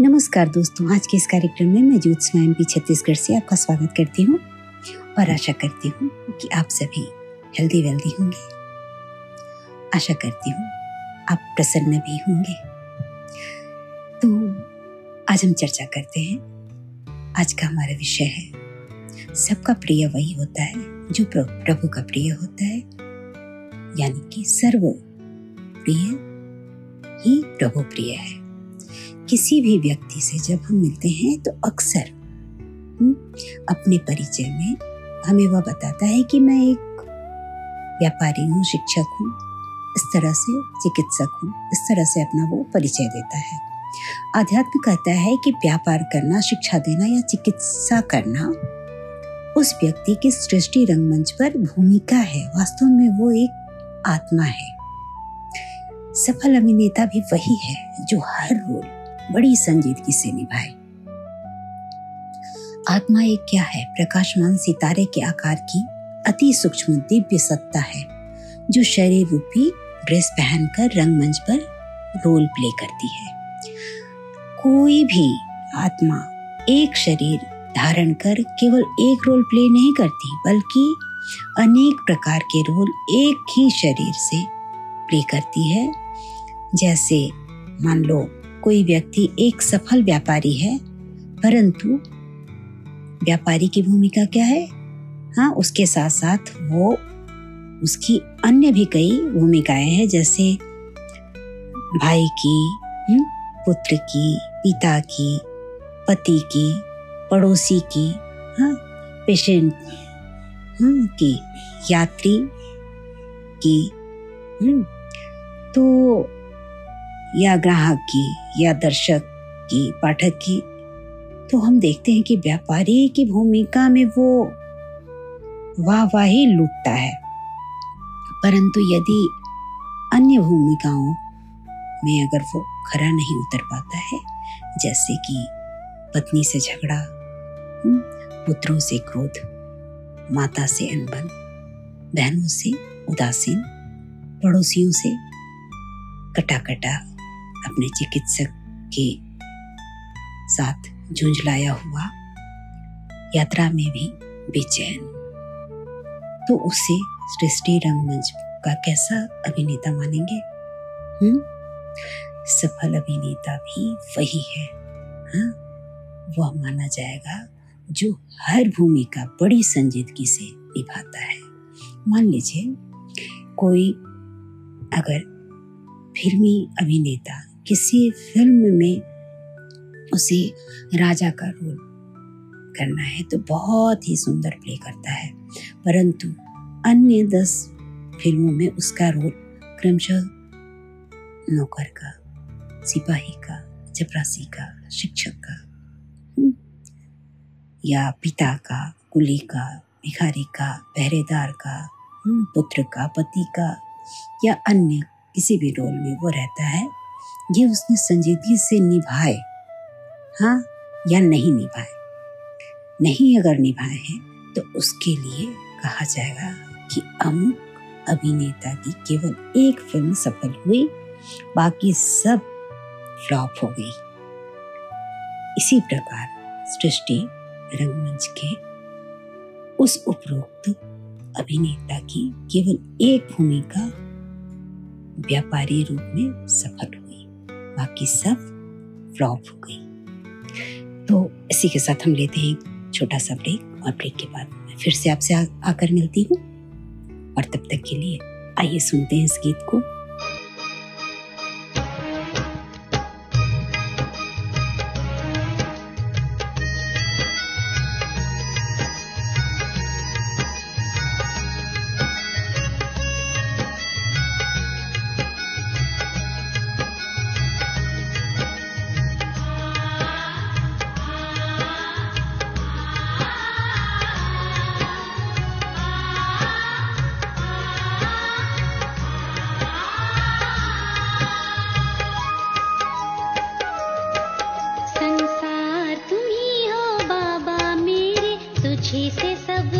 नमस्कार दोस्तों, आज के इस कार्यक्रम में मैं जूत स्वयं भी छत्तीसगढ़ से आपका स्वागत करती हूँ और आशा करती हूँ कि आप सभी हेल्दी वेल्दी होंगे। आशा करती हूँ आप प्रसन्न भी होंगे। तो आज हम चर्चा करते हैं। आज का हमारा विषय है, सबका प्रिय वही होता है, जो प्रभु का प्रिय होता है। यानी कि सर्व प्रिय ही प्रभु प्रिय है। किसी भी व्यक्ति से जब हम मिलते हैं तो अक्सर हम्म, अपने परिचय में हमें वह बताता है कि मैं एक व्यापारी हूँ शिक्षक हूँ इस तरह से चिकित्सक हूँ इस तरह से अपना वो परिचय देता है। आध्यात्म कहता है कि व्यापार करना शिक्षा देना या चिकित्सा करना उस व्यक्ति की सृष्टि रंगमंच पर भूमिका है। वास्तव में वो एक आत्मा है। सफल अभिनेता भी वही है जो हर रोल बड़ी संजीदगी से निभाए। आत्मा एक क्या है? प्रकाशमान सितारे के आकार की अति सूक्ष्म दिव्य सत्ता है, जो शरीर रूपी ड्रेस पहनकर रंगमंच पर रोल प्ले करती है। कोई भी आत्मा एक शरीर धारण कर केवल एक रोल प्ले नहीं करती, बल्कि अनेक प्रकार के रोल एक ही शरीर से प्ले करती है। जैसे मान लो कोई व्यक्ति एक सफल व्यापारी है परंतु व्यापारी की भूमिका क्या है? हाँ उसके साथ साथ वो उसकी अन्य भी कई भूमिकाएँ हैं जैसे भाई की हम्म, पुत्र की पिता की पति की पड़ोसी की हाँ पेशेंट हम्म, की यात्री की हम्म, तो या ग्राहक की या दर्शक की पाठक की तो हम देखते हैं कि व्यापारी की भूमिका में वो वाहवाही लूटता है। परंतु यदि अन्य भूमिकाओं में अगर वो खरा नहीं उतर पाता है जैसे कि पत्नी से झगड़ा हम्म, पुत्रों से क्रोध माता से अनबन बहनों से उदासीन पड़ोसियों से कटा कटा अपने चिकित्सक के साथ झुंझलाया हुआ यात्रा में भी बेचैन। तो उसे सृष्टि रंगमंच का कैसा अभिनेता मानेंगे? हम्म? सफल अभिनेता भी वही है हाँ? वह माना जाएगा जो हर भूमिका बड़ी संजीदगी से निभाता है। मान लीजिए, कोई अगर फिल्मी अभिनेता किसी फ़िल्म में उसे राजा का रोल करना है तो बहुत ही सुंदर प्ले करता है। परंतु अन्य दस फ़िल्मों में उसका रोल क्रमशः नौकर का सिपाही का चपरासी का शिक्षक का हम्म, या पिता का कुली का भिखारी का पहरेदार का हम्म, पुत्र का पति का या अन्य किसी भी रोल में वो रहता है। ये उसने संजीदगी से निभाए। हाँ या नहीं निभाए? नहीं अगर निभाए हैं तो उसके लिए कहा जाएगा कि अमुक अभिनेता की केवल एक फ़िल्म सफल हुई, बाकी सब फ्लॉप हो गई। इसी प्रकार सृष्टि रंगमंच के उस उपरोक्त अभिनेता की केवल एक भूमिका व्यापारी रूप में सफल हुई। बाकी सब फ्लॉप हो गई। तो इसी के साथ हम लेते हैं छोटा सा ब्रेक और ब्रेक के बाद मैं फिर से आपसे आकर मिलती हूँ। और तब तक के लिए आइए सुनते हैं इस गीत को। खुशी से सब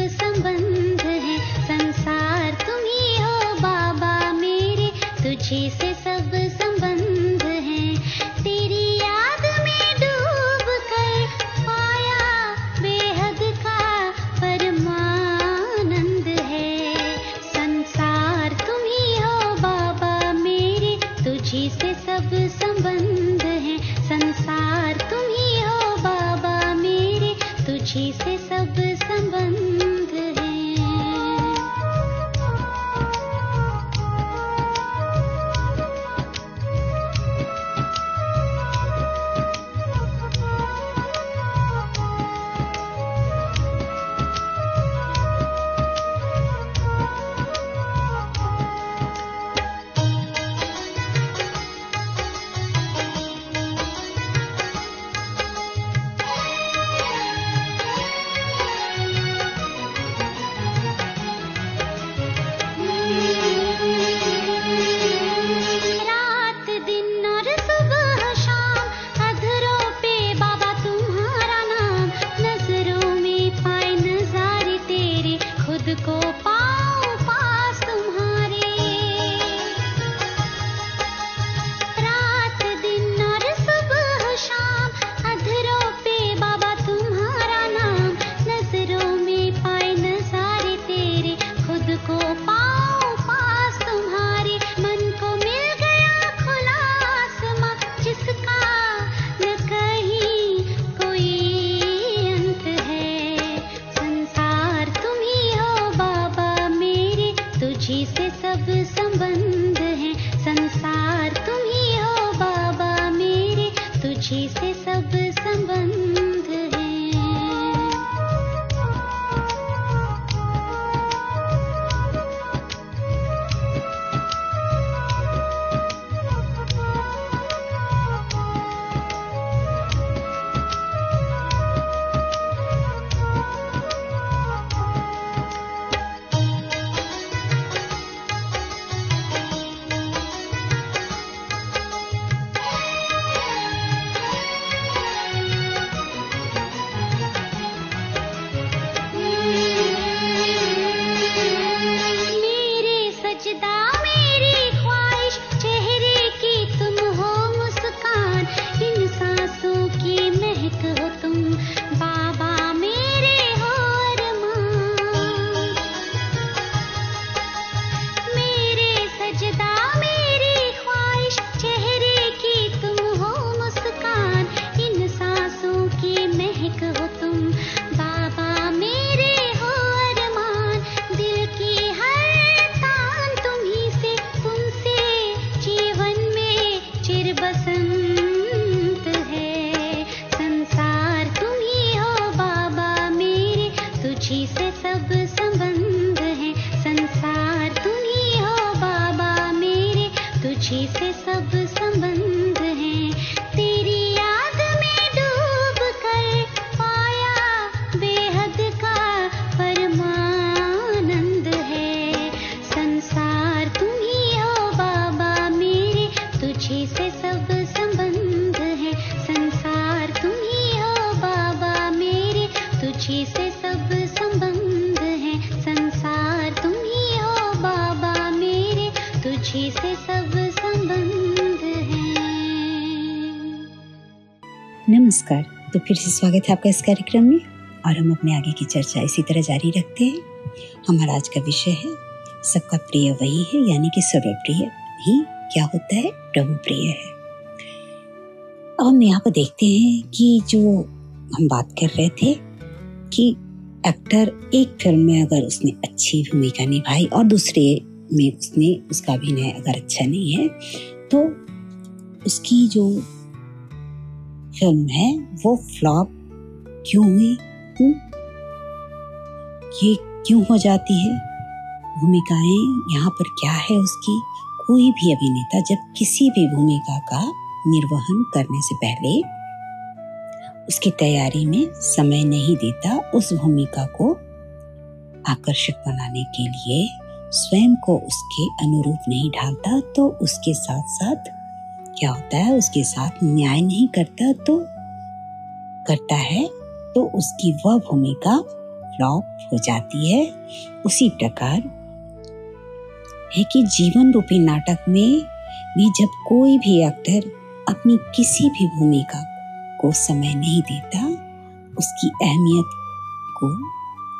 नमस्कार तो फिर से स्वागत है आपका इस कार्यक्रम में। और हम अपने आगे की चर्चा इसी तरह जारी रखते हैं। हमारा आज का विषय है, सबका प्रिय वही है, यानी कि सर्वप्रिय। ही क्या होता है? प्रभु प्रिय है। अब हम यहाँ पर देखते हैं कि जो हम बात कर रहे थे कि एक्टर एक फ़िल्म में अगर उसने अच्छी भूमिका निभाई और दूसरे में उसने, उसका अभिनय अगर अच्छा नहीं है तो उसकी जो फ़िल्म है वो फ्लॉप क्यों हुई हुँ? ये क्यों हो जाती है भूमिकाएँ यहाँ पर क्या है उसकी कोई भी अभिनेता जब किसी भी भूमिका का निर्वहन करने से पहले उसकी तैयारी में समय नहीं देता उस भूमिका को आकर्षक बनाने के लिए, स्वयं को उसके अनुरूप नहीं ढालता तो उसके साथ साथ क्या होता है, उसके साथ न्याय नहीं करता तो करता है तो उसकी वह भूमिका फ्लॉप हो जाती है। उसी प्रकार है कि जीवन रूपी नाटक में भी जब कोई भी एक्टर अपनी किसी भी भूमिका को समय नहीं देता, उसकी अहमियत को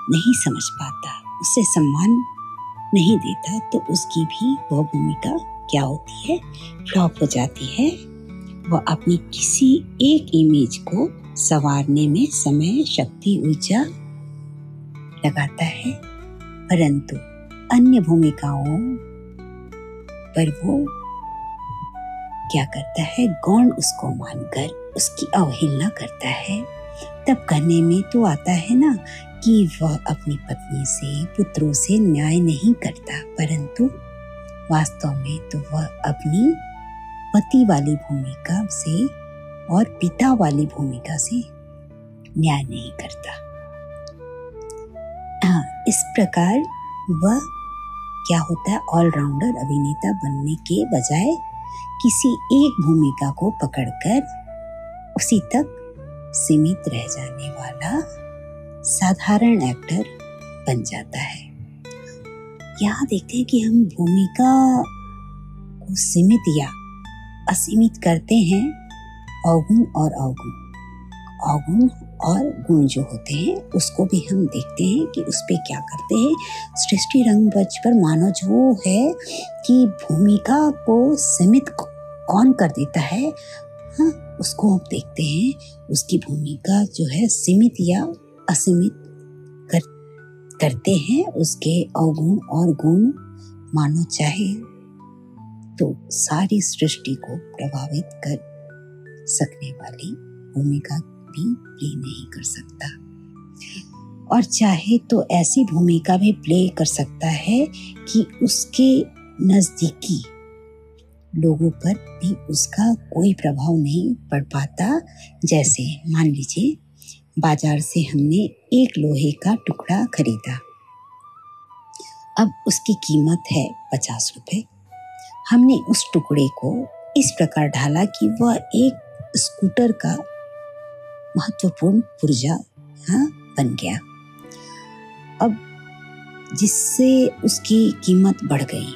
नहीं समझ पाता, उसे सम्मान नहीं देता तो उसकी भी वह भूमिका क्या होती है? फ्लॉप हो जाती है। वह अपनी किसी एक इमेज को संवारने में समय, शक्ति, ऊर्जा लगाता है। परंतु अन्य भूमिकाओं पर वो क्या करता है? गौण उसको मानकर उसकी अवहेलना करता है। तब कहने में तो आता है ना कि वह अपनी पत्नी से, पुत्रों से न्याय नहीं करता, परंतु वास्तव में तो वह अपनी पति वाली भूमिका से और पिता वाली भूमिका से न्याय नहीं करता। हाँ इस प्रकार वह क्या होता है ऑलराउंडर अभिनेता बनने के बजाय किसी एक भूमिका को पकड़कर उसी तक सीमित रह जाने वाला साधारण एक्टर बन जाता है। यहाँ देखते हैं कि हम भूमिका को सीमित या असीमित करते हैं? अवगुण और अवगुण अवगुण और गुण जो होते हैं, उसको भी हम देखते हैं कि उस पर क्या करते हैं। सृष्टि रंग मंच पर मानो जो है कि भूमिका को सीमित कौन कर देता है? हाँ उसको हम देखते हैं। उसकी भूमिका जो है सीमित या असीमित करते हैं, उसके अवगुण और गुण मानो चाहे तो सारी सृष्टि को प्रभावित कर सकने वाली भूमिका भी प्ले नहीं कर सकता। और चाहे तो ऐसी भूमिका भी प्ले कर सकता है कि उसके नजदीकी लोगों पर भी उसका कोई प्रभाव नहीं पड़ पाता, जैसे मान लीजिए बाज़ार से हमने एक लोहे का टुकड़ा खरीदा। अब उसकी कीमत है पचास रुपये हमने उस टुकड़े को इस प्रकार ढाला कि वह एक स्कूटर का महत्वपूर्ण पुर्जा हाँ, बन गया। अब जिससे उसकी कीमत बढ़ गई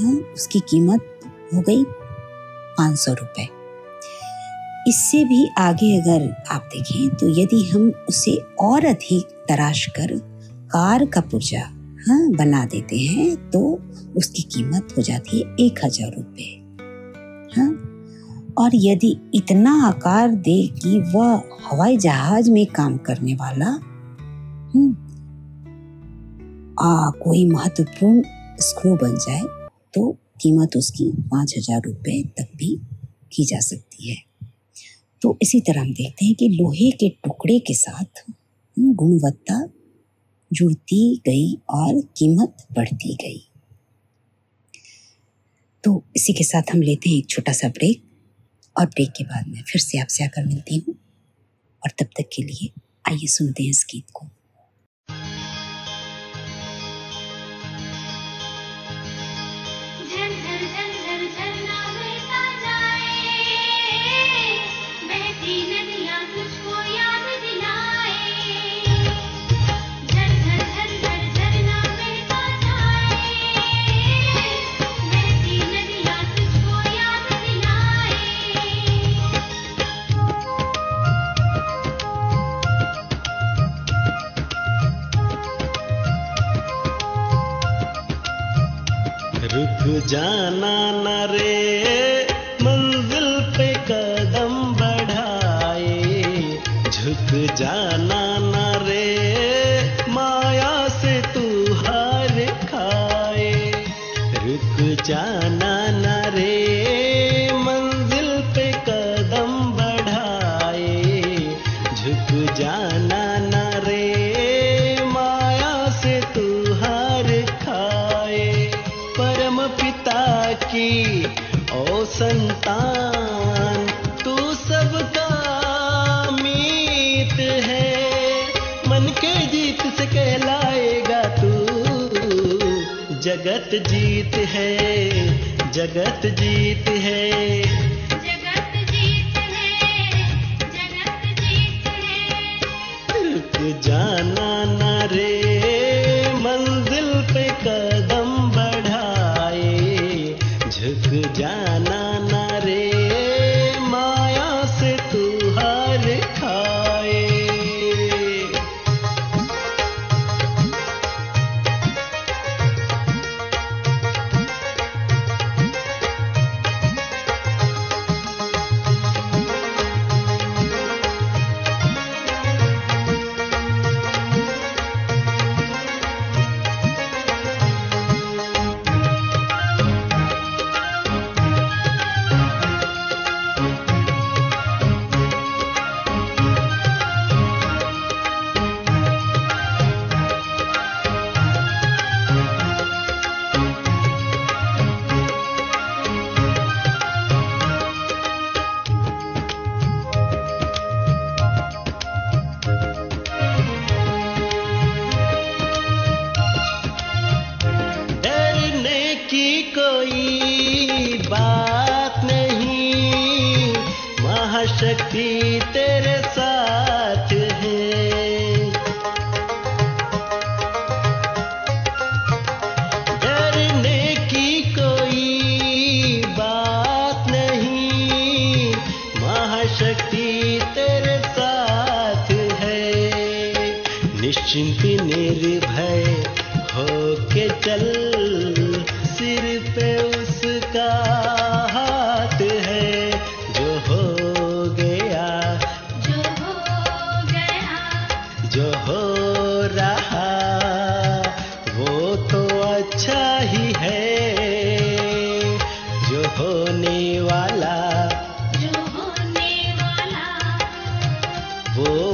हाँ, उसकी कीमत हो गई पाँच सौ रुपये इससे भी आगे अगर आप देखें तो यदि हम उसे और अधिक तराश कर कार का पुर्जा हाँ बना देते हैं तो उसकी कीमत हो जाती है एक हज़ार रुपये हाँ और यदि इतना आकार दे कि वह हवाई जहाज़ में काम करने वाला हम्म, आ, कोई महत्वपूर्ण स्क्रू बन जाए तो कीमत उसकी पाँच हज़ार रुपये तक भी की जा सकती है। तो इसी तरह हम देखते हैं कि लोहे के टुकड़े के साथ गुणवत्ता जुड़ती गई और कीमत बढ़ती गई। तो इसी के साथ हम लेते हैं एक छोटा सा ब्रेक और ब्रेक के बाद मैं फिर से आपसे आकर मिलती हूँ। और तब तक के लिए आइए सुनते हैं इस गीत को। जाना न रे मंजिल पे कदम बढ़ाए झुक जाना की, ओ संतान, तू सबका मीत है। मन के जीत से कहलाएगा तू, जगत जीत है, जगत जीत है।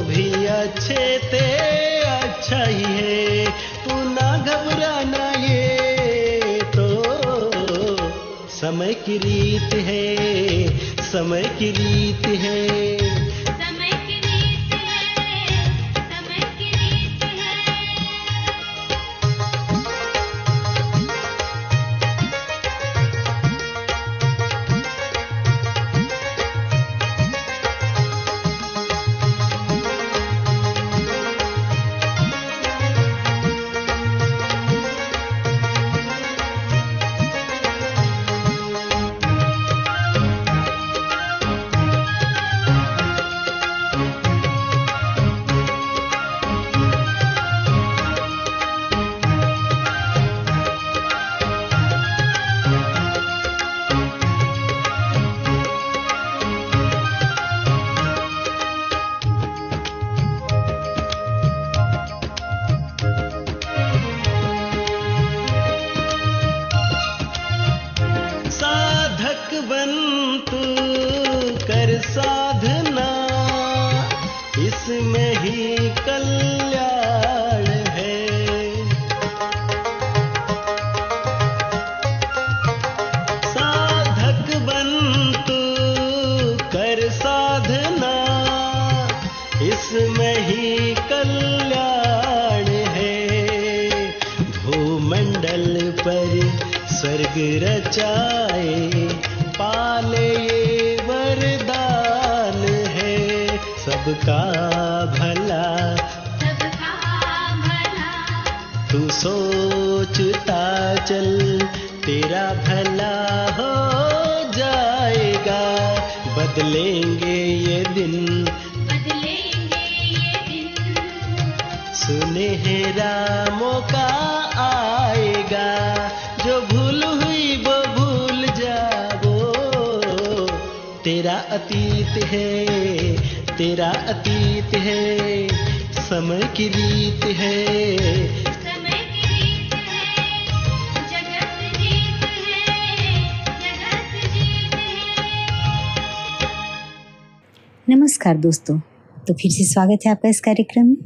अच्छे थे अच्छा ही है। तू ना घबराना ये तो। समय की रीत है, समय की रीत है। साधना इसमें ही कल्याण चल तेरा भला हो जाएगा। बदलेंगे ये दिन। बदलेंगे ये दिन। सुनहरा मौका आएगा। जो भूल हुई वो भूल जाओ। तेरा अतीत है तेरा अतीत है समय की रीत है। नमस्कार दोस्तों। तो फिर से स्वागत है आपका इस कार्यक्रम में।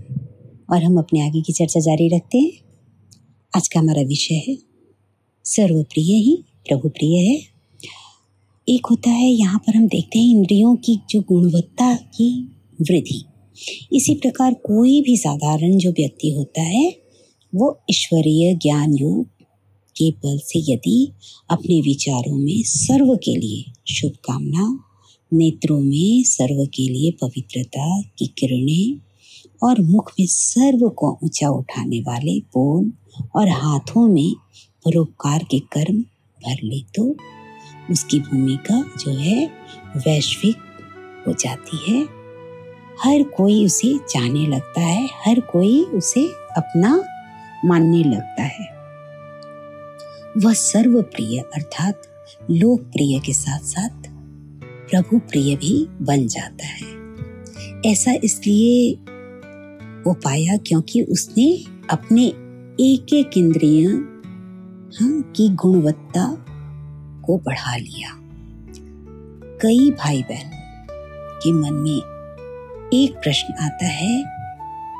और हम अपने आगे की चर्चा जारी रखते हैं। आज का हमारा विषय है, सर्वप्रिय ही प्रभु प्रिय है। एक होता है, यहाँ पर हम देखते हैं इंद्रियों की जो गुणवत्ता की वृद्धि। इसी प्रकार कोई भी साधारण जो व्यक्ति होता है, वो ईश्वरीय ज्ञान योग के बल से यदि अपने विचारों में सर्व के लिए शुभकामना नेत्रों में सर्व के लिए पवित्रता की किरणें और मुख में सर्व को ऊँचा उठाने वाले बोल और हाथों में परोपकार के कर्म भर ले तो उसकी भूमिका जो है वैश्विक हो जाती है। हर कोई उसे जाने लगता है, हर कोई उसे अपना मानने लगता है। वह सर्वप्रिय अर्थात लोकप्रिय के साथ साथ प्रभु प्रिय भी बन जाता है। ऐसा इसलिए वो पाया क्योंकि उसने अपने एक एक इंद्रिय हाँ, की गुणवत्ता को बढ़ा लिया। कई भाई बहन के मन में एक प्रश्न आता है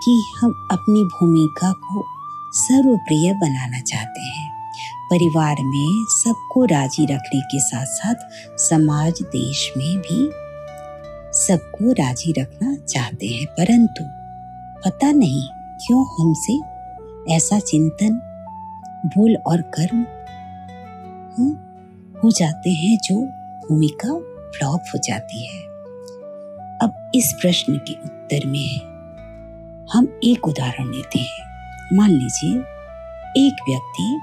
कि हम अपनी भूमिका को सर्वप्रिय बनाना चाहते हैं। परिवार में सबको राज़ी रखने के साथ साथ समाज देश में भी सबको राज़ी रखना चाहते हैं। परंतु पता नहीं क्यों हमसे ऐसा चिंतन भूल और कर्म हाँ, हो जाते हैं जो भूमिका फ्लॉप हो जाती है। अब इस प्रश्न के उत्तर में हम एक उदाहरण लेते हैं। मान लीजिए एक व्यक्ति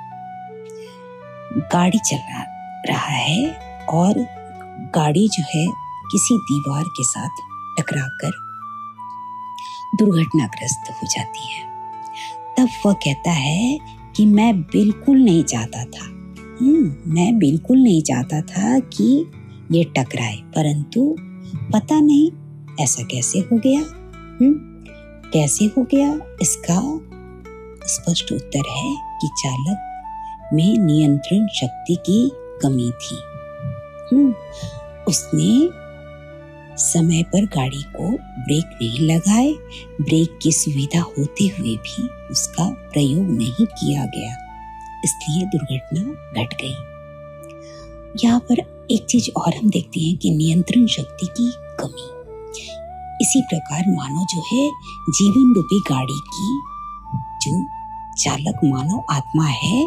गाड़ी चला रहा है और गाड़ी जो है किसी दीवार के साथ टकराकर दुर्घटनाग्रस्त हो जाती है। तब वह कहता है कि मैं बिल्कुल नहीं चाहता था। हम्म, मैं बिल्कुल नहीं चाहता था कि ये टकराए परंतु पता नहीं ऐसा कैसे हो गया। हम्म, कैसे हो गया? इसका स्पष्ट उत्तर है कि चालक में नियंत्रण शक्ति की कमी थी। हम्म, उसने समय पर गाड़ी को ब्रेक नहीं लगाए। ब्रेक की सुविधा होते हुए भी उसका प्रयोग नहीं किया गया। इसलिए दुर्घटना घट गई। यहाँ पर एक चीज़ और हम देखते हैं कि नियंत्रण शक्ति की कमी। इसी प्रकार मानो जो है जीवन रूपी गाड़ी की जो चालक मानव आत्मा है।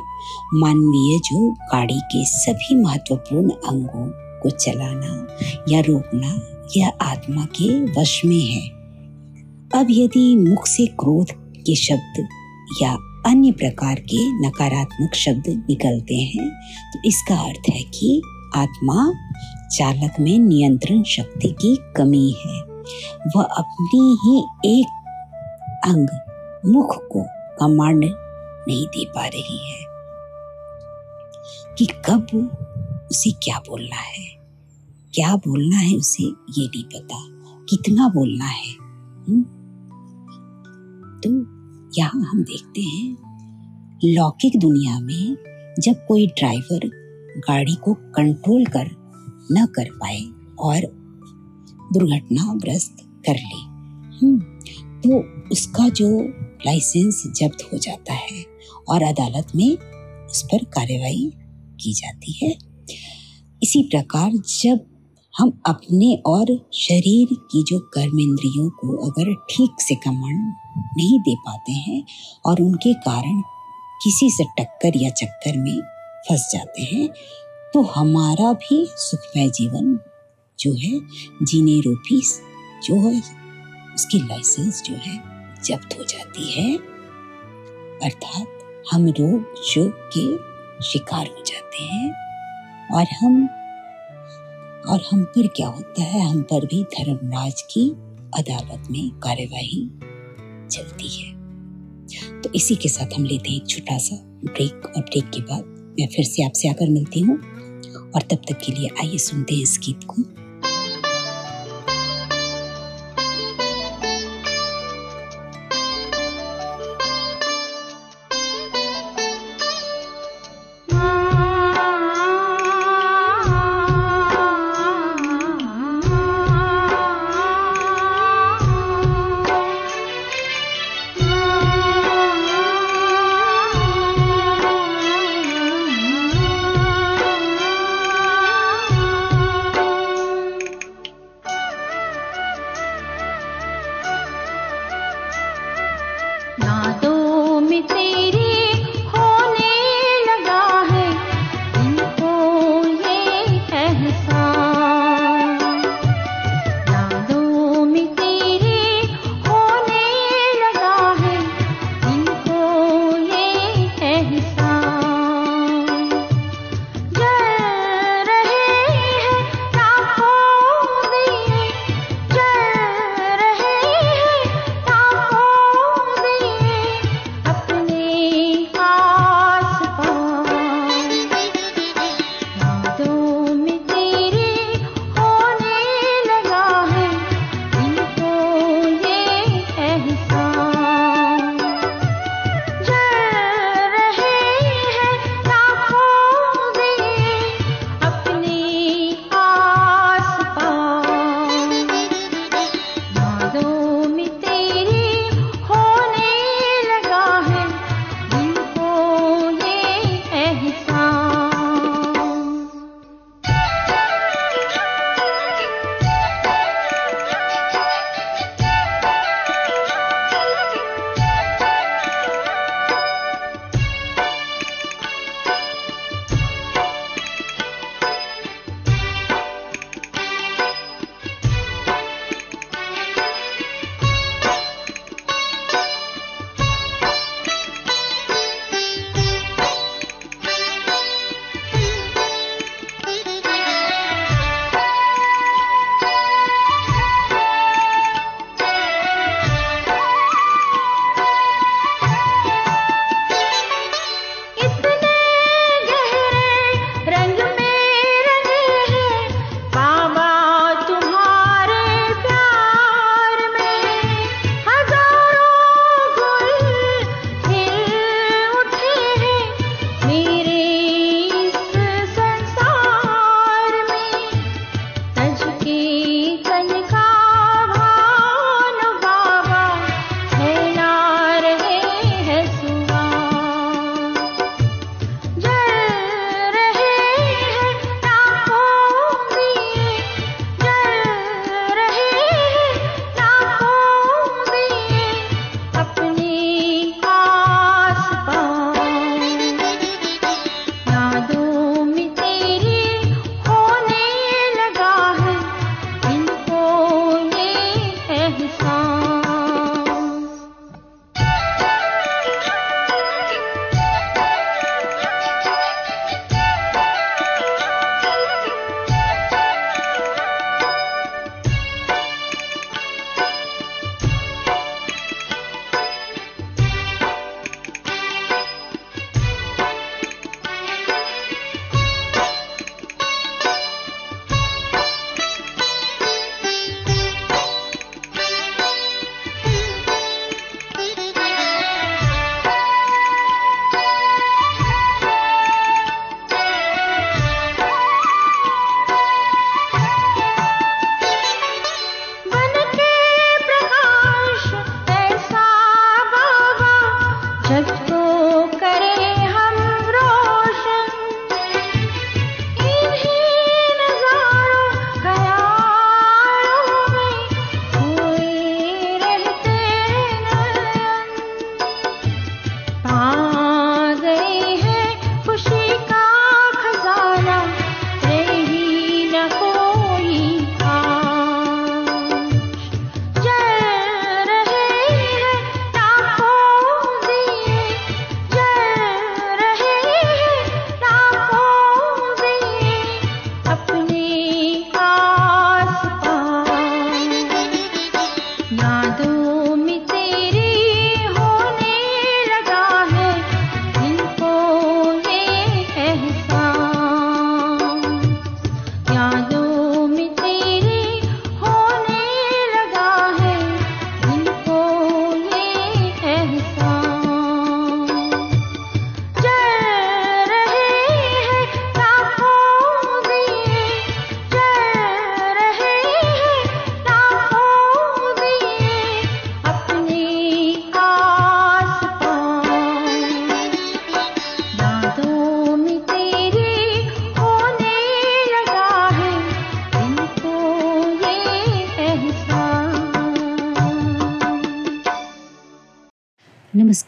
मानवीय जो गाड़ी के सभी महत्वपूर्ण अंगों को चलाना या रोकना, यह आत्मा के वश में है। अब यदि मुख से क्रोध के शब्द या अन्य प्रकार के नकारात्मक शब्द निकलते हैं तो इसका अर्थ है कि आत्मा चालक में नियंत्रण शक्ति की कमी है। वह अपनी ही एक अंग मुख को कमांड नहीं दे पा रही है कि कब उसे क्या बोलना है क्या बोलना है उसे ये नहीं पता कितना बोलना है हुँ? हम्म? तो यहाँ हम देखते हैं लौकिक दुनिया में जब कोई ड्राइवर गाड़ी को कंट्रोल कर न कर पाए और दुर्घटनाग्रस्त कर ले हम्म, तो उसका जो लाइसेंस जब्त हो जाता है और अदालत में उस पर कार्रवाई की जाती है। इसी प्रकार जब हम अपने और शरीर की जो कर्म इंद्रियों को अगर ठीक से कमांड नहीं दे पाते हैं और उनके कारण किसी से टक्कर या चक्कर में फंस जाते हैं तो हमारा भी सुखमय जीवन जो है, जीने रूपी जो है, उसकी लाइसेंस जो है जब्त हो जाती है। अर्थात हम रोग जो के शिकार हो जाते हैं और हम और हम पर क्या होता है? हम पर भी धर्मराज की अदालत में कार्यवाही चलती है। तो इसी के साथ हम लेते हैं एक छोटा सा ब्रेक और ब्रेक के बाद मैं फिर से आपसे आकर मिलती हूँ। और तब तक के लिए आइए सुनते हैं इस गीत को।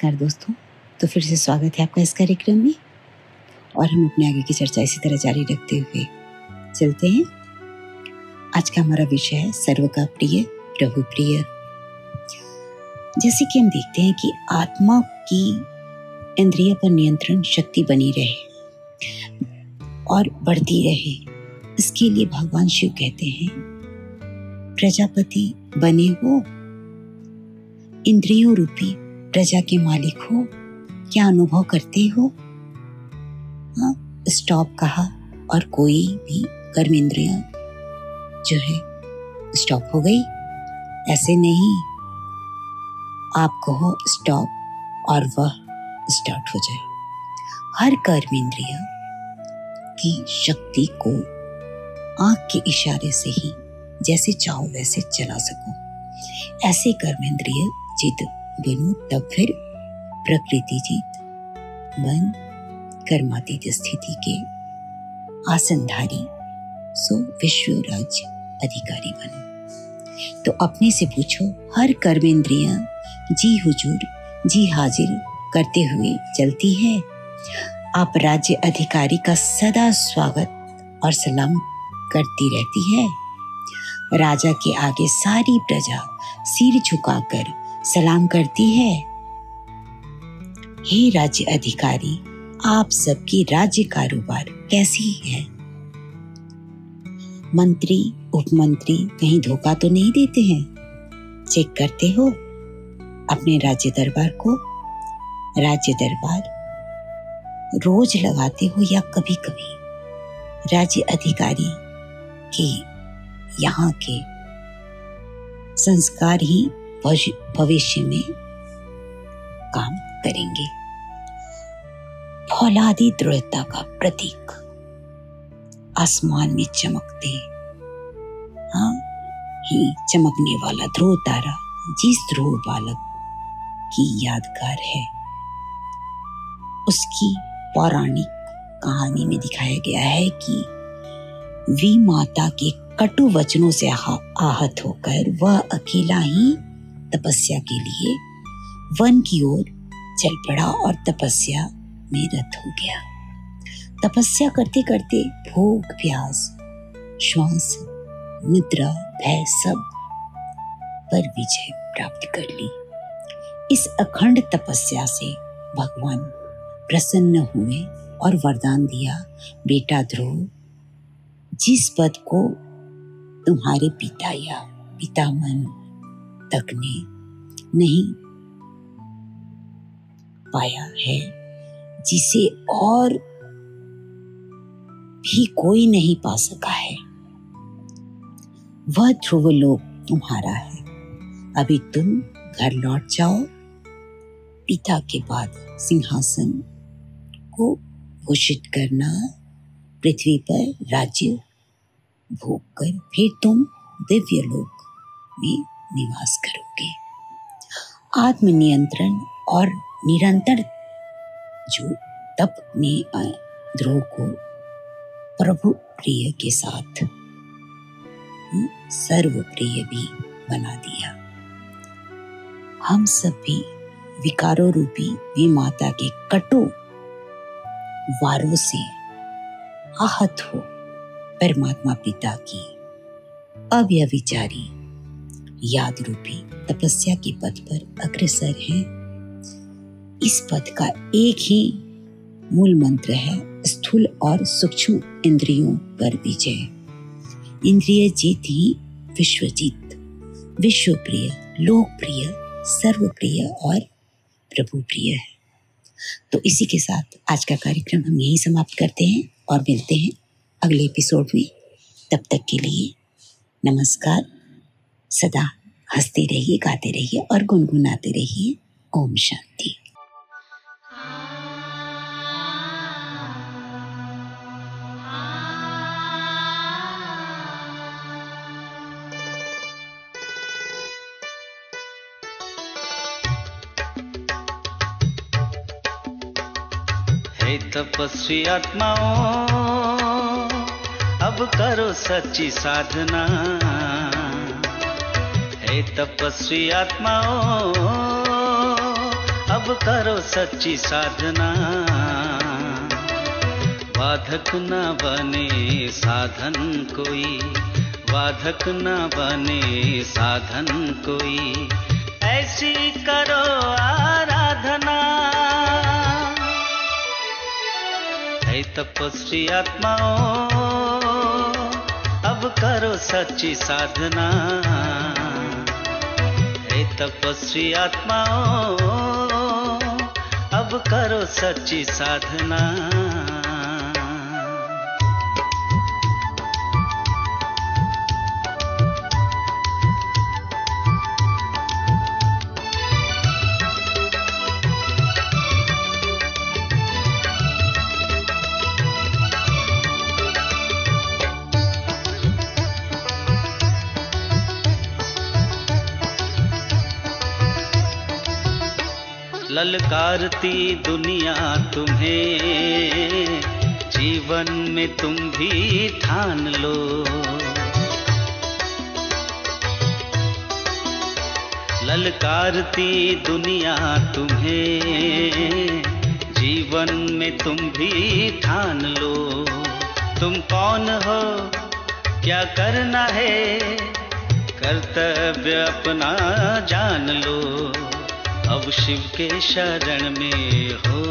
नमस्कार दोस्तों। तो फिर से स्वागत है आपका इस कार्यक्रम में। और हम अपने आगे की चर्चा इसी तरह जारी रखते हुए चलते हैं। आज का हमारा विषय है सर्व का प्रिय, प्रभु प्रिय। जैसे कि हम देखते हैं कि आत्मा की इंद्रिय पर नियंत्रण शक्ति बनी रहे और बढ़ती रहे। इसके लिए भगवान शिव कहते हैं, प्रजापति बने हो, इंद्रियों रूपी प्रजा के मालिक हो, क्या अनुभव करते हो? हाँ स्टॉप कहा और कोई भी कर्म इंद्रिया जो है स्टॉप हो गई। ऐसे नहीं। आप कहो स्टॉप और वह स्टार्ट हो जाए। हर कर्म इंद्रिया की शक्ति को आँख के इशारे से ही जैसे चाहो वैसे चला सको। ऐसे कर्मेंद्रिय जीत बनो तब फिर प्रकृति जीत। मन कर्मातीत स्थिति के आसनधारी सो विश्व राज्य अधिकारी बनो। तो अपने से पूछो, हर कर्मेंद्रिया जी हुजूर, जी हाजिर करते हुए चलती है? आप राज्य अधिकारी का सदा स्वागत और सलाम करती रहती है? राजा के आगे सारी प्रजा सिर झुकाकर सलाम करती है। हे राज्य अधिकारी, आप सबकी राज्य कारोबार कैसी है? मंत्री, उपमंत्री कहीं धोखा तो नहीं देते हैं? चेक करते हो अपने राज्य दरबार को? राज्य दरबार रोज लगाते हो या कभी कभी राज्य अधिकारी के यहाँ के संस्कार ही भविष्य में काम करेंगे। फौलादी दृढ़ता का प्रतीक। आसमान में चमकते हाँ ही चमकने वाला ध्रुव तारा, जिस ध्रुव बालक की यादगार है। उसकी पौराणिक कहानी में दिखाया गया है कि वी माता के कटु वचनों से आहत होकर वह अकेला ही तपस्या के लिए वन की ओर चल पड़ा और तपस्या में रत हो गया। तपस्या करते करते भूख प्यास, श्वास, निद्रा, भय सब पर विजय प्राप्त कर ली। इस अखंड तपस्या से भगवान प्रसन्न हुए और वरदान दिया, बेटा ध्रुव जिस पद को तुम्हारे पिता या पितामह तक ने नहीं पाया है, जिसे और भी कोई नहीं पा सका है। वह ध्रुव लोक तुम्हारा है। अभी तुम घर लौट जाओ। पिता के बाद सिंहासन को घोषित करना पृथ्वी पर राज्य भोग कर फिर तुम दिव्य लोक में निवास करोगे। आत्मनियंत्रण और निरंतर जो तप ने ध्रुव को प्रभु प्रिय के साथ हम्म, सर्व प्रिय भी बना दिया। हम सब भी विकारों रूपी वी माता के कटु वारों से आहत हो परमात्मा पिता की अव्यविचारी याद रूपी तपस्या के पद पर अग्रसर हैं। इस पद का एक ही मूल मंत्र है, स्थूल और सूक्ष्म इंद्रियों पर विजय। इंद्रिय जीत ही विश्व जीत विश्व प्रिय लोकप्रिय, सर्वप्रिय और प्रभु प्रिय है। तो इसी के साथ आज का कार्यक्रम हम यही समाप्त करते हैं और मिलते हैं अगले एपिसोड में। तब तक के लिए नमस्कार। सदा हँसते रहिए, गाते रहिए और गुनगुनाते रहिए। ओम शांति। तपस्वी आत्माओं, अब करो सच्ची साधना। हे तपस्वी आत्माओं। अब करो सच्ची साधना। बाधक न बने साधन कोई। बाधक न बने साधन कोई। ऐसी करो आराधना। है तपस्वी आत्माओं। अब करो सच्ची साधना। तपस्वी आत्माओं अब करो सच्ची साधना। ललकारती दुनिया तुम्हें। जीवन में तुम भी ठान लो। ललकारती दुनिया तुम्हें। जीवन में तुम भी ठान लो। तुम कौन हो? क्या करना है? कर्तव्य अपना जान लो। अब शिव के शरण में हो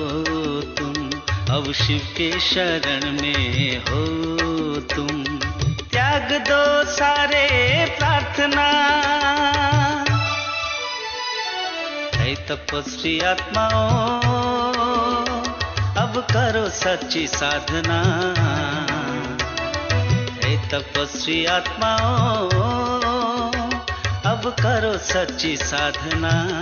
तुम, अब शिव के शरण में हो तुम। त्याग दो सारे प्रार्थना। है तपस्वी आत्माओं, अब करो सच्ची साधना। है तपस्वी आत्माओं, अब करो सच्ची साधना।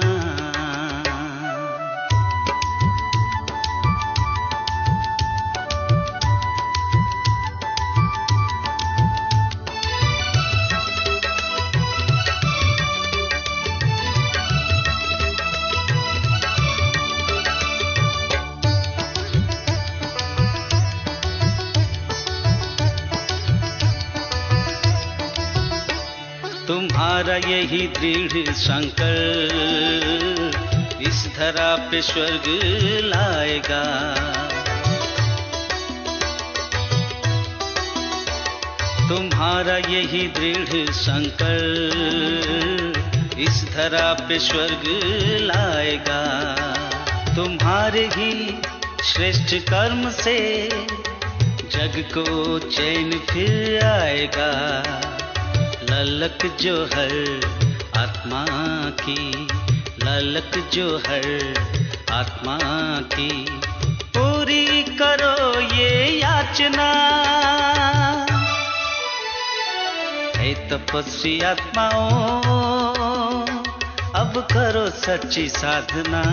तुम्हारा यही दृढ़ संकल्प इस धरा पे स्वर्ग लाएगा। तुम्हारा यही दृढ़ संकल्प इस धरा पे स्वर्ग लाएगा। तुम्हारे ही श्रेष्ठ कर्म से जग को चैन फिर आएगा। ललक जो हर आत्मा की ललक जो हर आत्मा की। पूरी करो ये याचना। है तपस्वी आत्माओं, अब करो सच्ची साधना।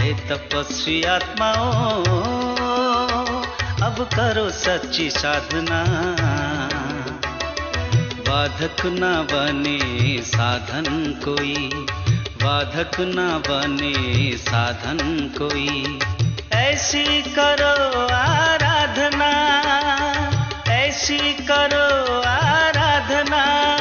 है तपस्वी आत्माओं, अब करो सच्ची साधना। बाधक न बने साधन कोई, बाधक न बने साधन कोई। ऐसी करो आराधना, ऐसी करो आराधना।